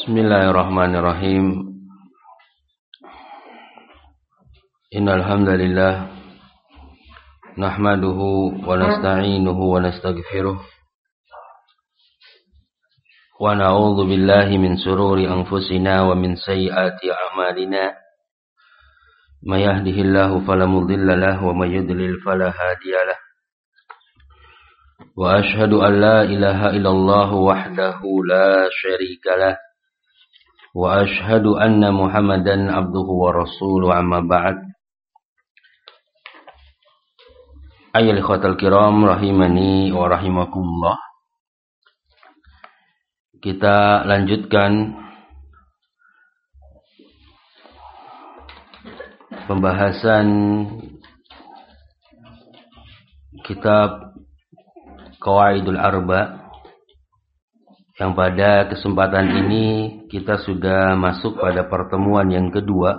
Bismillahirrahmanirrahim. Innal nahmaduhu wa nasta'inuhu wa nastaghfiruh wa na'udzu billahi min sururi anfusina wa min sayyiati a'malina. May yahdihillahu wa may yudlil wa ashhadu an la ilaha illallah wahdahu la syarika lahu وأشهد أن محمدا عبده ورسوله أما بعد أيها الإخوة الكرام rahimani wa rahimakumullah Kita lanjutkan pembahasan kitab Qawaidul Arba' yang pada kesempatan ini kita sudah masuk pada pertemuan yang kedua.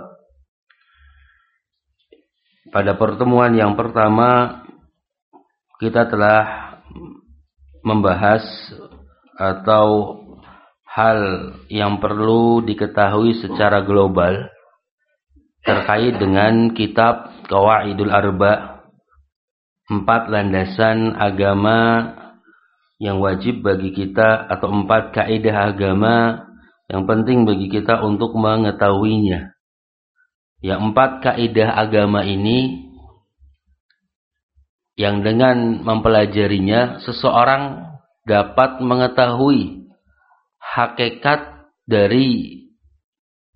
Pada pertemuan yang pertama kita telah membahas atau hal yang perlu diketahui secara global terkait dengan kitab Qawaidul Arba empat landasan agama yang wajib bagi kita atau empat kaidah agama yang penting bagi kita untuk mengetahuinya. Yang empat kaidah agama ini yang dengan mempelajarinya seseorang dapat mengetahui hakikat dari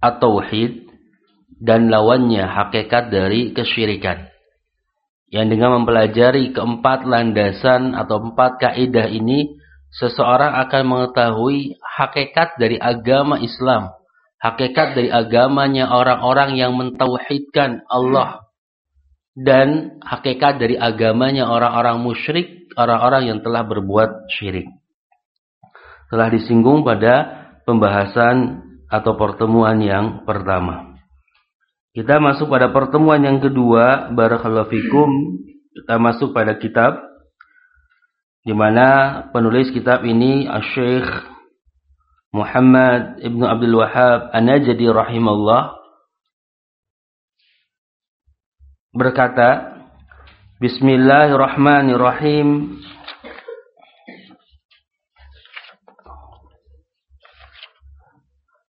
at-tauhid dan lawannya hakikat dari kesyirikan yang dengan mempelajari keempat landasan atau empat kaidah ini seseorang akan mengetahui hakikat dari agama Islam, hakikat dari agamanya orang-orang yang mentauhidkan Allah dan hakikat dari agamanya orang-orang musyrik, orang-orang yang telah berbuat syirik. Telah disinggung pada pembahasan atau pertemuan yang pertama. Kita masuk pada pertemuan yang kedua, barakallahu fikum. Kita masuk pada kitab di mana penulis kitab ini Syekh Muhammad Ibnu Abdul Wahab An-Najdi rahimallah berkata Bismillahirrahmanirrahim.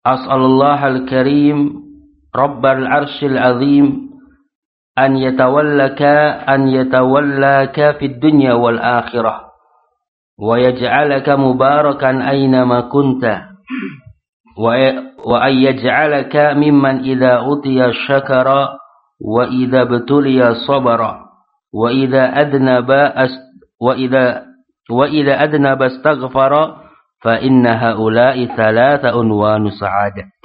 As'alullah al-Karim Rabbal Arshil Azim an yatawallaka an yatawallaka fid dunya wal akhirah wa yaj'alaka mubarakan aina ma kunta. Wa e, ayyaj'alaka mimman idza utiya syakara wa idza betulia sabara. Wa idza adnaba wa idza wa idza adnaba astaghfara fa inna haula'i thalatha unwanu sa'adah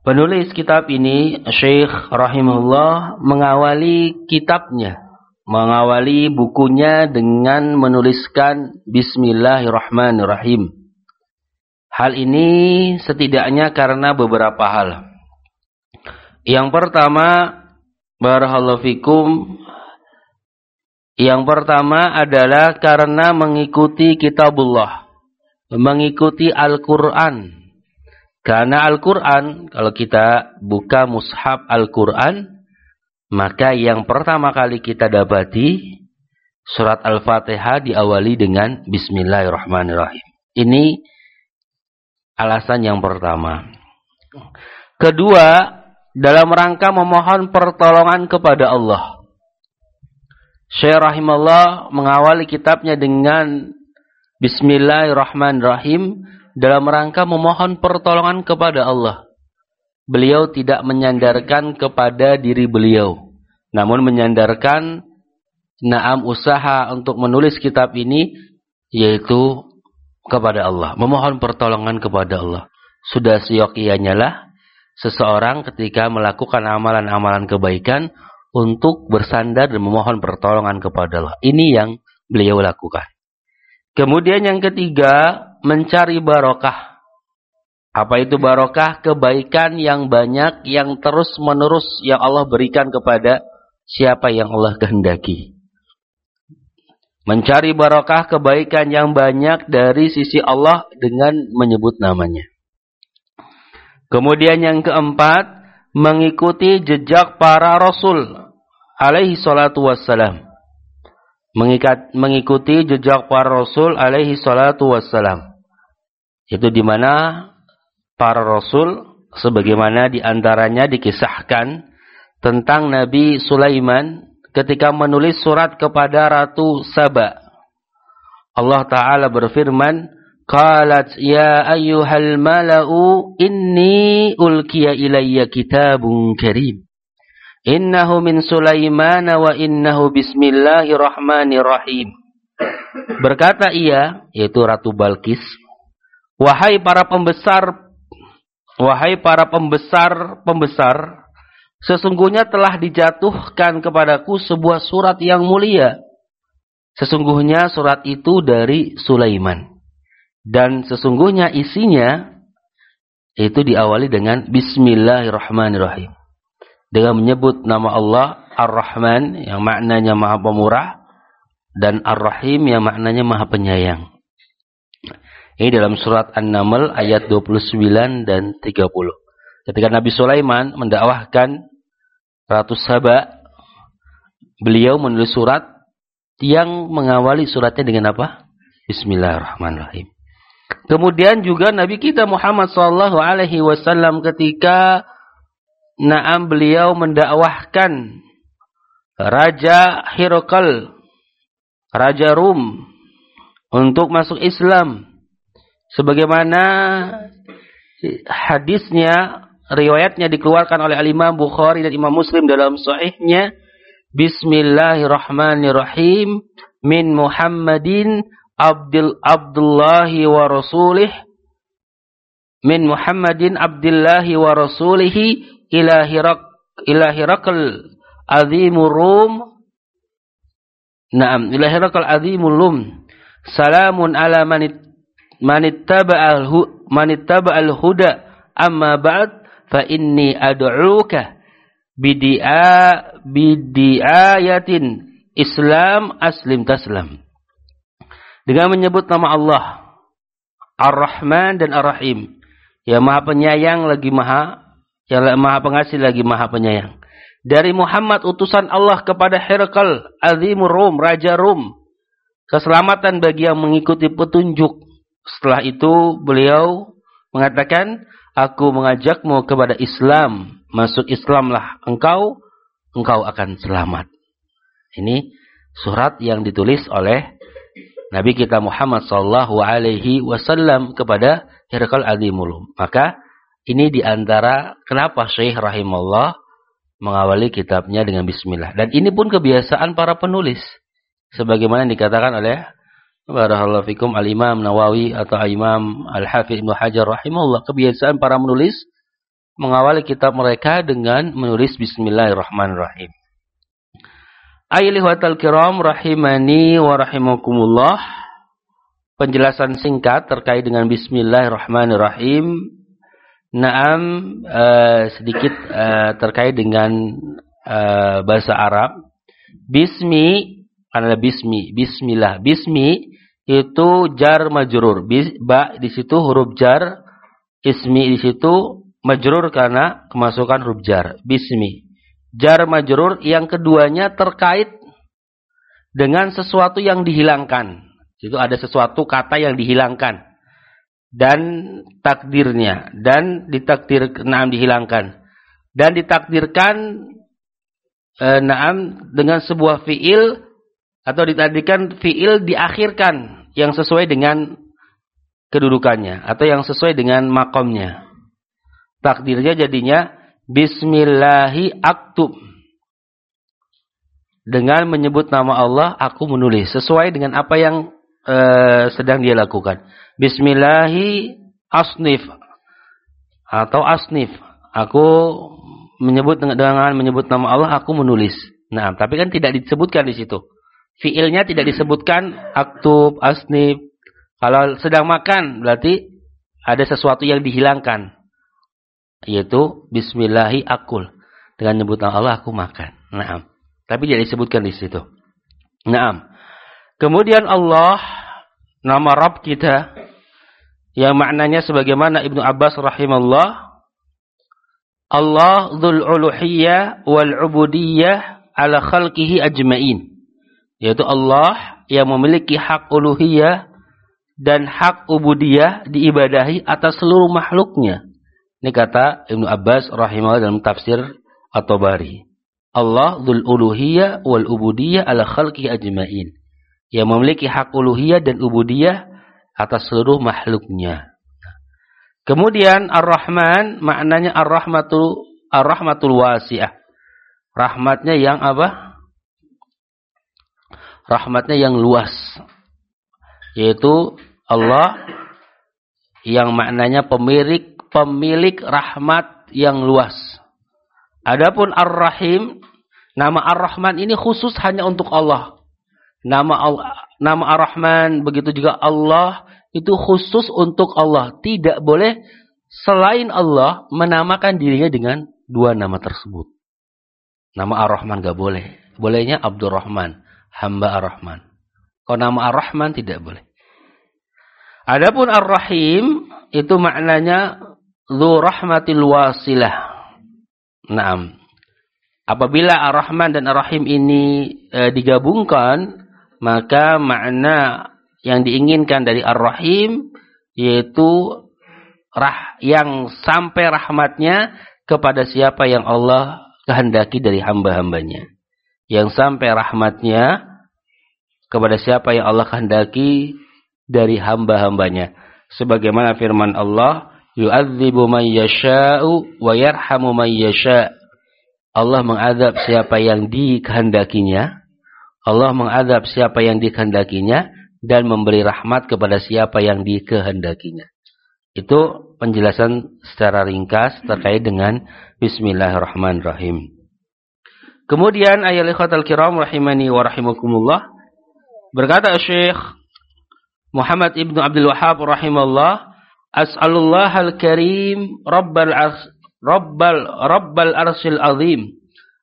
Penulis kitab ini Syekh Rahimullah, mengawali kitabnya mengawali bukunya dengan menuliskan Bismillahirrahmanirrahim. Hal ini setidaknya karena beberapa hal. Yang pertama, Barakallahu fikum, yang pertama adalah karena mengikuti kitabullah, mengikuti Al-Quran, karena Al-Quran, kalau kita buka mushaf Al-Quran, maka yang pertama kali kita dapati, surat Al-Fatihah diawali dengan Bismillahirrahmanirrahim. Ini alasan yang pertama. Kedua, dalam rangka memohon pertolongan kepada Allah. Syekh rahimahullah mengawali kitabnya dengan Bismillahirrahmanirrahim dalam rangka memohon pertolongan kepada Allah. Beliau tidak menyandarkan kepada diri beliau, namun menyandarkan naam usaha untuk menulis kitab ini yaitu kepada Allah, memohon pertolongan kepada Allah. Sudah seyokianya lah seseorang ketika melakukan amalan-amalan kebaikan untuk bersandar dan memohon pertolongan kepada Allah. Ini yang beliau lakukan. Kemudian yang ketiga, mencari barokah. Apa itu barokah? Kebaikan yang banyak, yang terus menerus yang Allah berikan kepada siapa yang Allah kehendaki. Mencari barokah kebaikan yang banyak dari sisi Allah dengan menyebut namanya. Kemudian yang keempat, mengikuti jejak para rasul alaihi salatu wassalam. Mengikat, mengikuti jejak para rasul alaihi salatu wassalam. Itu di mana para rasul sebagaimana di antaranya dikisahkan tentang Nabi Sulaiman ketika menulis surat kepada Ratu Saba. Allah Ta'ala berfirman, Qalat ya ayyuhal mala'u inni ulkiya ilayya kitabun karim. Innahu min Sulaiman wa innahu bismillahirrahmanirrahim. Berkata ia, yaitu Ratu Balkis, Wahai para pembesar, wahai para pembesar-pembesar, Sesungguhnya telah dijatuhkan kepadaku sebuah surat yang mulia. Sesungguhnya surat itu dari Sulaiman. Dan sesungguhnya isinya itu diawali dengan Bismillahirrahmanirrahim. Dengan menyebut nama Allah Ar-Rahman yang maknanya maha pemurah. Dan Ar-Rahim yang maknanya maha penyayang. Ini dalam surat An-Naml ayat 29 dan 30. Ketika Nabi Sulaiman mendakwahkan Ratu Saba, beliau menulis surat yang mengawali suratnya dengan apa? Bismillahirrahmanirrahim. Kemudian juga Nabi kita Muhammad sallallahu alaihi wasallam ketika Naam beliau mendakwahkan Raja Hirokal, Raja Rum untuk masuk Islam. Sebagaimana hadisnya riwayatnya dikeluarkan oleh Al-Imam Bukhari dan Imam Muslim dalam sahihnya. Bismillahirrahmanirrahim. Min Muhammadin Abdul Abdullahi wa Rasulih. Min Muhammadin Abdullahi wa Rasulih ila Hirak ila Hirakal azimur Rum. Naam ila Hirakal azimul Rum Salamun ala manit manittaba'al manittaba'al huda. Amma ba'd fa inni ad'uka bidi'a bidiayatin Islam aslim taslam. Dengan menyebut nama Allah Ar-Rahman dan Ar-Rahim. Yang Maha Penyayang lagi Maha yang Maha Pengasih lagi Maha Penyayang. Dari Muhammad utusan Allah kepada Herakal Azimur Raja Rum. Keselamatan bagi yang mengikuti petunjuk. Setelah itu beliau mengatakan, Aku mengajakmu kepada Islam. Masuk Islamlah engkau, engkau akan selamat. Ini surat yang ditulis oleh Nabi kita Muhammad sallallahu alaihi wasallam kepada Herakal Adimulum. Maka ini di antara kenapa Syekh rahimahullah mengawali kitabnya dengan bismillah. Dan ini pun kebiasaan para penulis. Sebagaimana dikatakan oleh Barakallahu fikum al-Imam Nawawi atau Imam Al-Hafidh Ibnu Hajar rahimahullah kebiasaan para menulis mengawali kitab mereka dengan menulis bismillahirrahmanirrahim. Ayyuhal kiram rahimani wa rahimakumullah. Penjelasan singkat terkait dengan bismillahirrahmanirrahim. Naam uh, sedikit uh, terkait dengan uh, bahasa Arab. Bismi adalah bismi, bismillah. Bismi itu jar majrur. Ba di situ huruf jar, ismi di situ majrur karena kemasukan huruf jar. Bismi. Jar majrur yang keduanya terkait dengan sesuatu yang dihilangkan. Itu ada sesuatu kata yang dihilangkan dan takdirnya dan ditakdir naam dihilangkan dan ditakdirkan e, naam dengan sebuah fiil atau ditadikan fiil diakhirkan yang sesuai dengan kedudukannya atau yang sesuai dengan makomnya. Takdirnya jadinya Bismillahi aktub. Dengan menyebut nama Allah, aku menulis sesuai dengan apa yang uh, sedang dia lakukan. Bismillahi asnif atau asnif. Aku menyebut dengan menyebut nama Allah, aku menulis. Nah, tapi kan tidak disebutkan di situ fiilnya tidak disebutkan aktub, asnib. Kalau sedang makan berarti ada sesuatu yang dihilangkan. Yaitu bismillahi akul. Dengan nyebut Allah aku makan. Naam. Tapi tidak disebutkan di situ. Naam. Kemudian Allah nama Rabb kita yang maknanya sebagaimana Ibnu Abbas rahimahullah Allah dzul uluhiyah wal ubudiyyah ala khalqihi ajmain yaitu Allah yang memiliki hak uluhiyah dan hak ubudiyah diibadahi atas seluruh makhluknya. Ini kata Ibnu Abbas rahimahullah dalam tafsir At-Tabari. Allah dzul uluhiyah wal ubudiyah ala khalqi ajmain. Yang memiliki hak uluhiyah dan ubudiyah atas seluruh makhluknya. Kemudian Ar-Rahman maknanya Ar-Rahmatu Ar-Rahmatul Wasi'ah. Rahmatnya yang apa? Rahmatnya yang luas. Yaitu Allah yang maknanya pemilik pemilik rahmat yang luas. Adapun Ar-Rahim, nama Ar-Rahman ini khusus hanya untuk Allah. Nama Allah, nama Ar-Rahman begitu juga Allah itu khusus untuk Allah. Tidak boleh selain Allah menamakan dirinya dengan dua nama tersebut. Nama Ar-Rahman gak boleh. Bolehnya Abdurrahman, hamba Ar-Rahman. Kalau nama Ar-Rahman tidak boleh. Adapun Ar-Rahim itu maknanya Dzu rahmatil wasilah. Naam. Apabila Ar-Rahman dan Ar-Rahim ini e, digabungkan, maka makna yang diinginkan dari Ar-Rahim yaitu rah yang sampai rahmatnya kepada siapa yang Allah kehendaki dari hamba-hambanya. Yang sampai rahmatnya kepada siapa yang Allah kehendaki dari hamba-hambanya. Sebagaimana firman Allah, yu'adzibu man yasha'u wa yarhamu man yasha'. Allah mengadab siapa yang dikehendakinya. Allah mengadab siapa yang dikehendakinya dan memberi rahmat kepada siapa yang dikehendakinya. Itu penjelasan secara ringkas terkait dengan Bismillahirrahmanirrahim. Kemudian ayat al kiram rahimani wa rahimakumullah berkata Syekh Muhammad ibnu Abdul Wahab rahimahullah, As'alullah al-karim rabbal rabbal rabbal arsil azim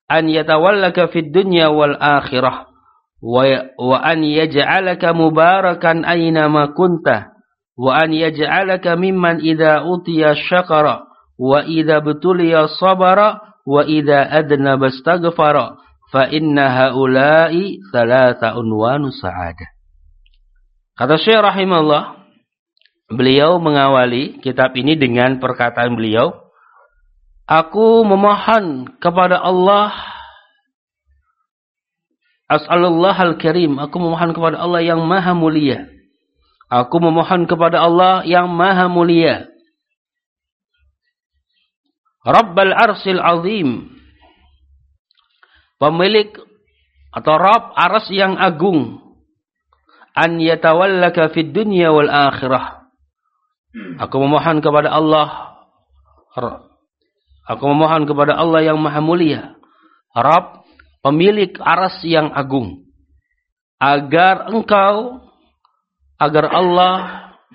an yatawallaka fid dunya wal akhirah wa, wa an yaj'alaka mubarakan aina ma kunta wa an yaj'alaka mimman idza utiya syakara wa idza betuliya sabara wa idza adna bastaghfara fa inna haula'i thalatha unwanu sa'adah Kata Syekh rahimahullah, beliau mengawali kitab ini dengan perkataan beliau, Aku memohon kepada Allah As'alullah al-karim. Aku memohon kepada Allah yang maha mulia. Aku memohon kepada Allah yang maha mulia. Rabbal arsil azim. Pemilik atau Rabb aras yang agung. An yatawallaka fid dunya wal akhirah. Aku memohon kepada Allah. Aku memohon kepada Allah yang maha mulia, Rabb, pemilik aras yang agung, agar engkau, agar Allah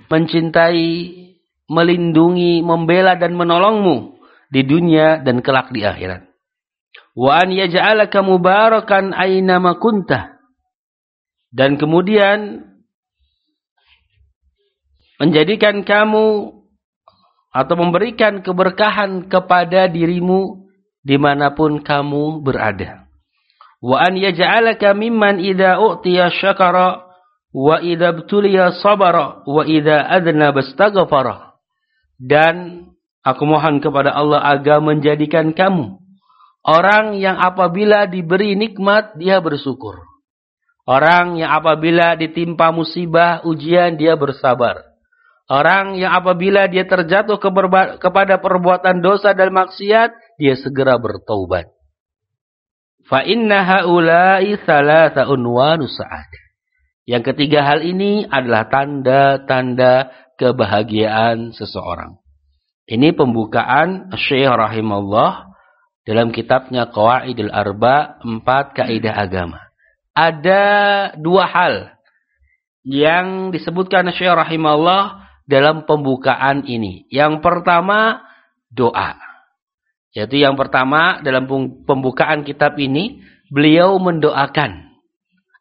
mencintai, melindungi, membela dan menolongmu di dunia dan kelak di akhirat. Wa an yaj'alaka mubarakan aina ma kuntah dan kemudian menjadikan kamu atau memberikan keberkahan kepada dirimu di mana pun kamu berada. Wa an yaj'alaka mimman idza u'tiya syakara wa idza btuliya sabara wa idza adna bastaghfara. Dan aku mohon kepada Allah agar menjadikan kamu orang yang apabila diberi nikmat dia bersyukur Orang yang apabila ditimpa musibah, ujian, dia bersabar. Orang yang apabila dia terjatuh ke kepada perbuatan dosa dan maksiat, dia segera bertaubat. Fa inna haula'i thalatha unwanu sa'adah. Yang ketiga hal ini adalah tanda-tanda kebahagiaan seseorang. Ini pembukaan Syekh rahimahullah dalam kitabnya Qawaidul Arba, empat kaidah agama ada dua hal yang disebutkan Syekh rahimahullah dalam pembukaan ini. Yang pertama doa. Yaitu yang pertama dalam pembukaan kitab ini beliau mendoakan.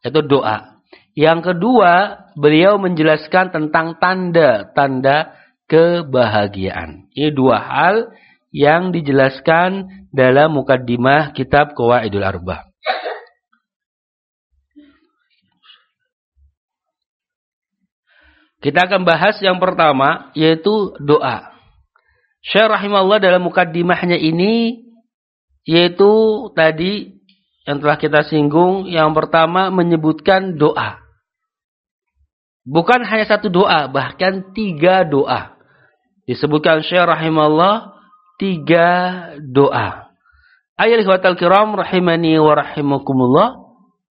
Itu doa. Yang kedua, beliau menjelaskan tentang tanda-tanda kebahagiaan. Ini dua hal yang dijelaskan dalam mukaddimah kitab Qawaidul Arba. Kita akan bahas yang pertama yaitu doa. Syekh rahimahullah dalam mukaddimahnya ini yaitu tadi yang telah kita singgung yang pertama menyebutkan doa. Bukan hanya satu doa, bahkan tiga doa. Disebutkan Syekh rahimahullah tiga doa. Ayat ikhwatal kiram rahimani wa rahimakumullah.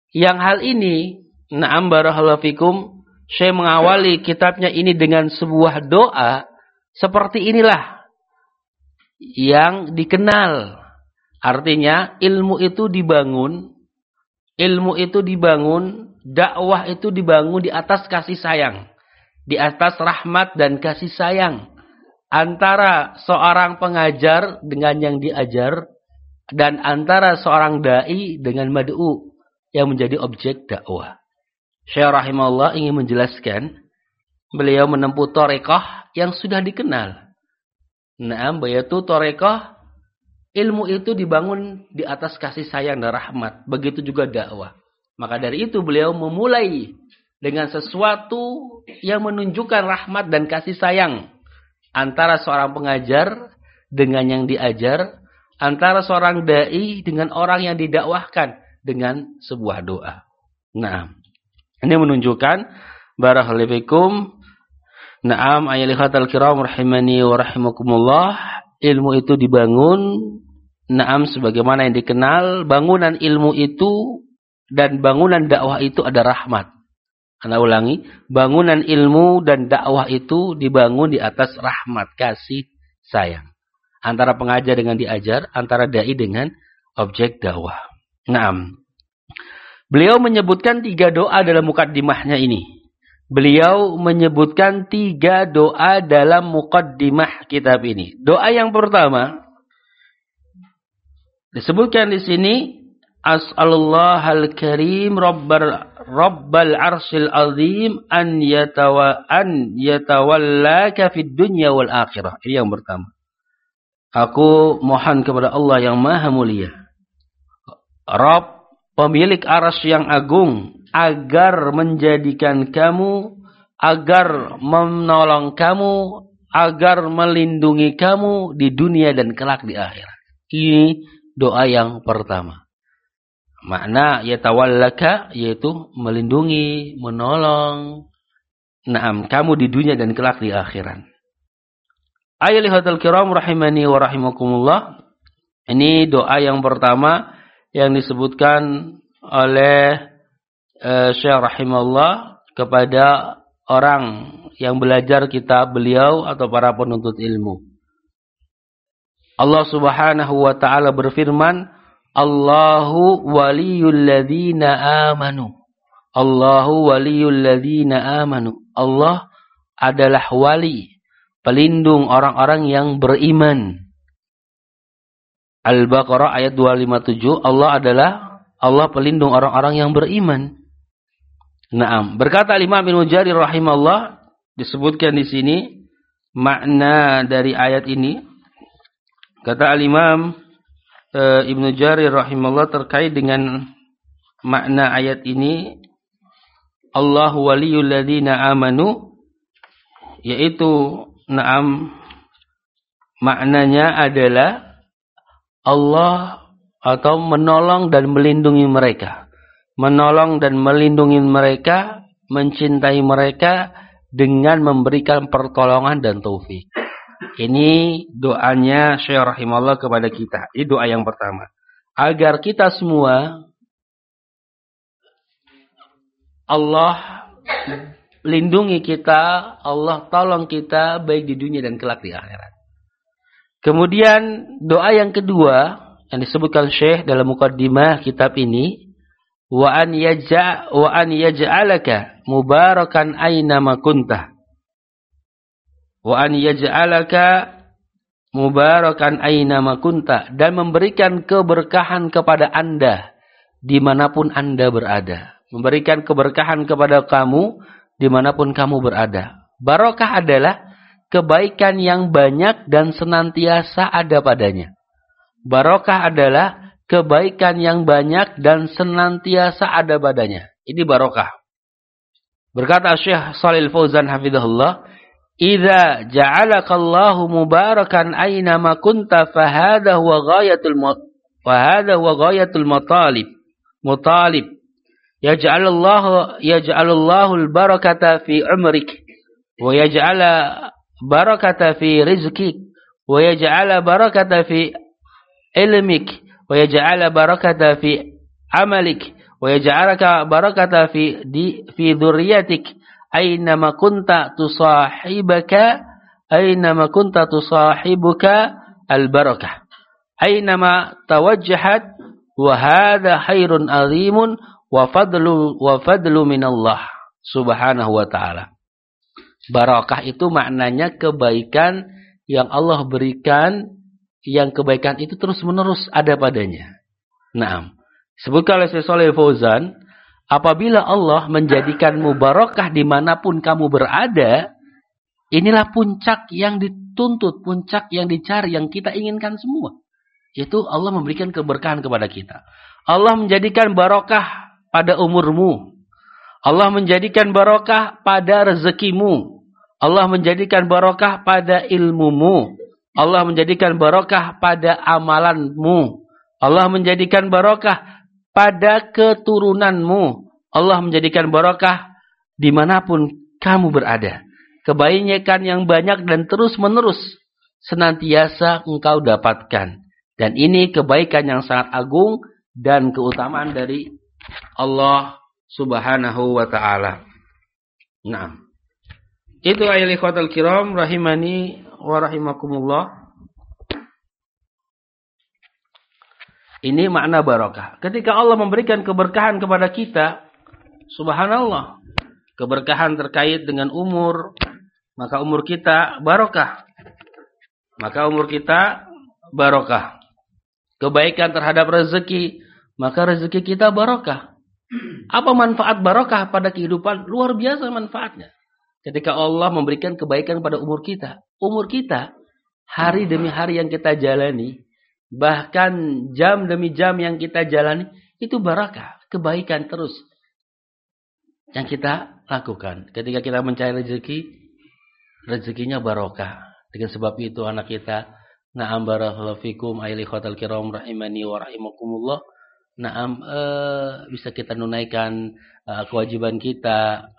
Yang hal ini, na'am barakallahu fikum, saya mengawali kitabnya ini dengan sebuah doa seperti inilah yang dikenal. Artinya ilmu itu dibangun, ilmu itu dibangun, dakwah itu dibangun di atas kasih sayang, di atas rahmat dan kasih sayang antara seorang pengajar dengan yang diajar dan antara seorang dai dengan mad'u yang menjadi objek dakwah. Syekh rahimahullah ingin menjelaskan beliau menempuh torekoh yang sudah dikenal. Nah, itu torekoh ilmu itu dibangun di atas kasih sayang dan rahmat. Begitu juga dakwah. Maka dari itu beliau memulai dengan sesuatu yang menunjukkan rahmat dan kasih sayang antara seorang pengajar dengan yang diajar, antara seorang dai dengan orang yang didakwahkan dengan sebuah doa. Nah, ini menunjukkan barakallahu Naam ayyuhatal kiram rahimani wa rahimakumullah. Ilmu itu dibangun Naam sebagaimana yang dikenal bangunan ilmu itu dan bangunan dakwah itu ada rahmat. Anda ulangi, bangunan ilmu dan dakwah itu dibangun di atas rahmat, kasih, sayang. Antara pengajar dengan diajar, antara dai dengan objek dakwah. Naam. Beliau menyebutkan tiga doa dalam mukaddimahnya ini. Beliau menyebutkan tiga doa dalam mukaddimah kitab ini. Doa yang pertama disebutkan di sini As'alullah al-karim rabbal rabbal arsil azim an yatawa an yatawallaka fid dunya wal akhirah. Ini yang pertama. Aku mohon kepada Allah yang maha mulia. Rabb pemilik aras yang agung agar menjadikan kamu agar menolong kamu agar melindungi kamu di dunia dan kelak di akhirat. Ini doa yang pertama. Makna yatawallaka yaitu melindungi, menolong naam kamu di dunia dan kelak di akhirat. Ayyuhal kiram rahimani wa rahimakumullah. Ini doa yang pertama yang disebutkan oleh uh, Syekh rahimahullah kepada orang yang belajar kitab beliau atau para penuntut ilmu. Allah Subhanahu wa taala berfirman, "Allahu waliyul ladzina amanu." Allahu waliyul ladzina amanu. Allah adalah wali, pelindung orang-orang yang beriman. Al-Baqarah ayat 257 Allah adalah Allah pelindung orang-orang yang beriman. Naam. Berkata Imam Ibnu Jarir rahimahullah disebutkan di sini makna dari ayat ini. Kata Al-Imam e, Ibnu Jarir rahimahullah terkait dengan makna ayat ini Allah waliyul ladzina amanu yaitu naam maknanya adalah Allah atau menolong dan melindungi mereka. Menolong dan melindungi mereka, mencintai mereka dengan memberikan pertolongan dan taufik. Ini doanya Syekh rahimahullah kepada kita. Ini doa yang pertama. Agar kita semua Allah lindungi kita, Allah tolong kita baik di dunia dan kelak di akhirat. Kemudian doa yang kedua yang disebutkan Syekh dalam mukaddimah kitab ini wa an yaj'a wa an yaj'alaka mubarakan aina ma kunta wa an yaj'alaka mubarakan aina ma kunta dan memberikan keberkahan kepada Anda di mana pun Anda berada memberikan keberkahan kepada kamu di mana pun kamu berada. Barokah adalah kebaikan yang banyak dan senantiasa ada padanya. Barokah adalah kebaikan yang banyak dan senantiasa ada padanya. Ini barokah. Berkata Syekh Shalil Fauzan hafizahullah, إذا جعلك الله مباركا أينما كنت فهذا هو غاية الم... فهذا هو غاية المطالب. مطالب. يجعل الله يجعل الله البركة في عمرك ويجعل بركة في رزقك ويجعل بركة في علمك ويجعل بركة في عملك ويجعلك بركة في في ذريتك. Aynama kunta tusahibaka aynama kunta tusahibuka al barakah aynama tawajjahat wa hadha khairun azimun wa fadlu wa fadlu minallah subhanahu wa ta'ala barakah itu maknanya kebaikan yang Allah berikan yang kebaikan itu terus menerus ada padanya. Naam. Sebutkan oleh Syekh Fauzan, apabila Allah menjadikanmu barokah di mana pun kamu berada, inilah puncak yang dituntut, puncak yang dicari, yang kita inginkan semua. Yaitu Allah memberikan keberkahan kepada kita. Allah menjadikan barokah pada umurmu. Allah menjadikan barokah pada rezekimu. Allah menjadikan barokah pada ilmumu. Allah menjadikan barokah pada amalanmu. Allah menjadikan barokah pada keturunanmu. Allah menjadikan barokah di mana pun kamu berada. Kebaikan yang banyak dan terus menerus senantiasa engkau dapatkan. Dan ini kebaikan yang sangat agung dan keutamaan dari Allah subhanahu wa ta'ala. Nah. Itu ayat ikhwatal kiram rahimani wa rahimakumullah. Ini makna barokah. Ketika Allah memberikan keberkahan kepada kita, subhanallah, keberkahan terkait dengan umur, maka umur kita barokah. Maka umur kita barokah. Kebaikan terhadap rezeki, maka rezeki kita barokah. Apa manfaat barokah pada kehidupan? Luar biasa manfaatnya. Ketika Allah memberikan kebaikan pada umur kita. Umur kita, hari demi hari yang kita jalani, bahkan jam demi jam yang kita jalani itu barakah, kebaikan terus yang kita lakukan. Ketika kita mencari rezeki, rezekinya barokah. Dengan sebab itu anak kita, na'am barakallahu fikum aili khotal kiram rahimani wa rahimakumullah. Naam eh, bisa kita tunaikan eh, kewajiban kita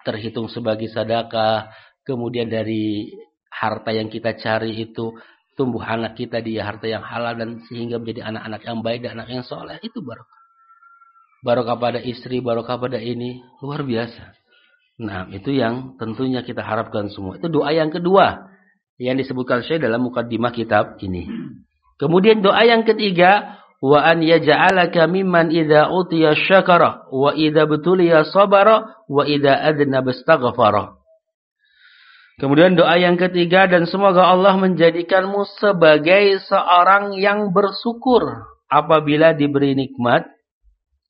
terhitung sebagai sedekah, kemudian dari harta yang kita cari itu tumbuh anak kita di harta yang halal dan sehingga menjadi anak-anak yang baik dan anak yang soleh itu barokah. Barokah pada istri, barokah pada ini luar biasa. Nah, itu yang tentunya kita harapkan semua. Itu doa yang kedua yang disebutkan saya dalam mukaddimah kitab ini. Kemudian doa yang ketiga, wa an yaj'alaka mimman idza utiya syakara wa idza betuliya sabara wa idza adna bastaghfara. Kemudian doa yang ketiga dan semoga Allah menjadikanmu sebagai seorang yang bersyukur apabila diberi nikmat,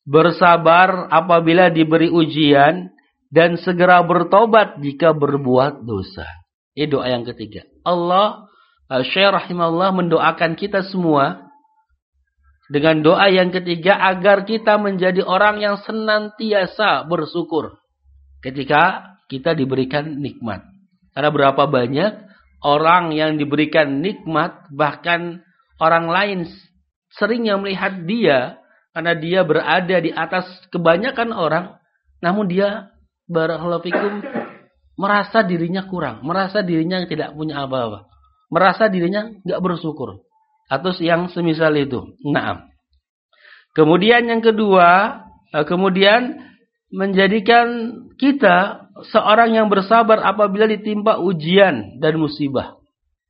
bersabar apabila diberi ujian, dan segera bertobat jika berbuat dosa. Ini doa yang ketiga. Allah Syekh rahimahullah mendoakan kita semua dengan doa yang ketiga agar kita menjadi orang yang senantiasa bersyukur ketika kita diberikan nikmat. Karena berapa banyak orang yang diberikan nikmat, bahkan orang lain sering yang melihat dia, karena dia berada di atas kebanyakan orang, namun dia barakallahu merasa dirinya kurang, merasa dirinya tidak punya apa-apa, merasa dirinya nggak bersyukur, atau yang semisal itu. Nah, kemudian yang kedua, eh, kemudian menjadikan kita seorang yang bersabar apabila ditimpa ujian dan musibah.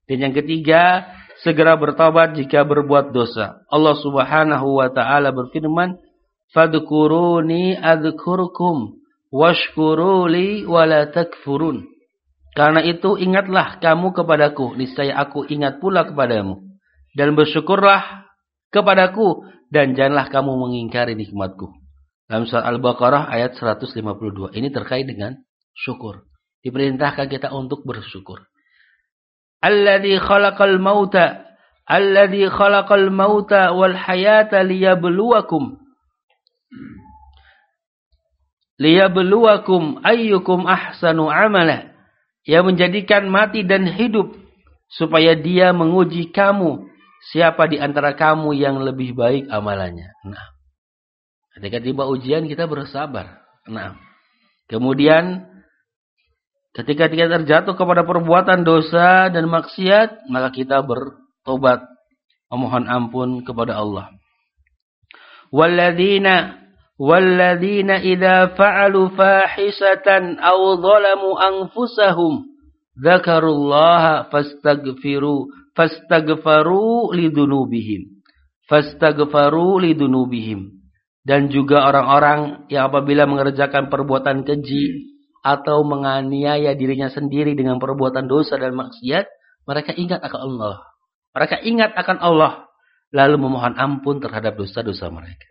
Dan yang ketiga, segera bertobat jika berbuat dosa. Allah Subhanahu wa taala berfirman, "Fadhkuruni adzkurkum washkuruli wala takfurun." Karena itu ingatlah kamu kepadaku, niscaya aku ingat pula kepadamu. Dan bersyukurlah kepadaku dan janganlah kamu mengingkari nikmatku. Dalam surat Al-Baqarah ayat 152. Ini terkait dengan syukur. Diperintahkan kita untuk bersyukur. Alladhi khalaqal mauta alladhi khalaqal mauta wal hayata liyabluwakum liyabluwakum ayyukum ahsanu amala yang menjadikan mati dan hidup supaya dia menguji kamu siapa di antara kamu yang lebih baik amalannya. Nah, ketika tiba ujian kita bersabar. Nah, kemudian ketika kita terjatuh kepada perbuatan dosa dan maksiat, maka kita bertobat, memohon ampun kepada Allah. Walladzina walladzina idza fa'alu fahisatan aw zalamu anfusahum dzakarullaha fastaghfiru fastaghfaru lidunubihim fastaghfaru lidunubihim dan juga orang-orang yang apabila mengerjakan perbuatan keji atau menganiaya dirinya sendiri dengan perbuatan dosa dan maksiat mereka ingat akan Allah mereka ingat akan Allah lalu memohon ampun terhadap dosa-dosa mereka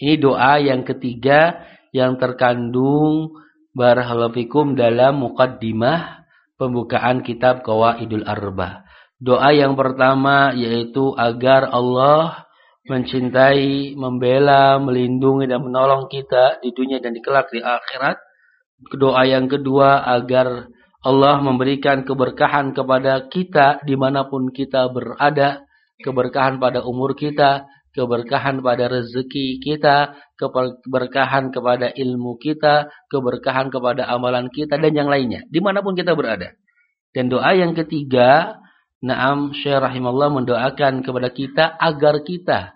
ini doa yang ketiga yang terkandung barakallahu dalam mukaddimah pembukaan kitab Qawaidul Arba. Doa yang pertama yaitu agar Allah mencintai, membela, melindungi dan menolong kita di dunia dan di kelak di akhirat. Doa yang kedua agar Allah memberikan keberkahan kepada kita di mana pun kita berada, keberkahan pada umur kita, keberkahan pada rezeki kita, keberkahan kepada ilmu kita, keberkahan kepada amalan kita, dan yang lainnya. Di mana pun kita berada. Dan doa yang ketiga, Naam Syekh Rahimullah mendoakan kepada kita agar kita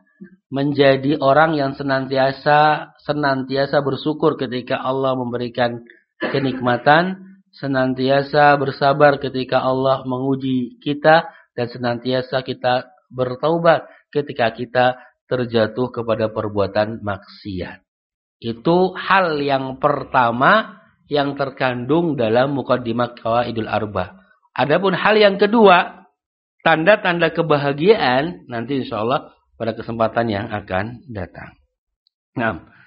menjadi orang yang senantiasa senantiasa bersyukur ketika Allah memberikan kenikmatan, senantiasa bersabar ketika Allah menguji kita dan senantiasa kita bertaubat ketika kita terjatuh kepada perbuatan maksiat. Itu hal yang pertama yang terkandung dalam Muqaddimah Qawaidul Arba. Adapun hal yang kedua, tanda-tanda kebahagiaan nanti insya Allah pada kesempatan yang akan datang. Nah,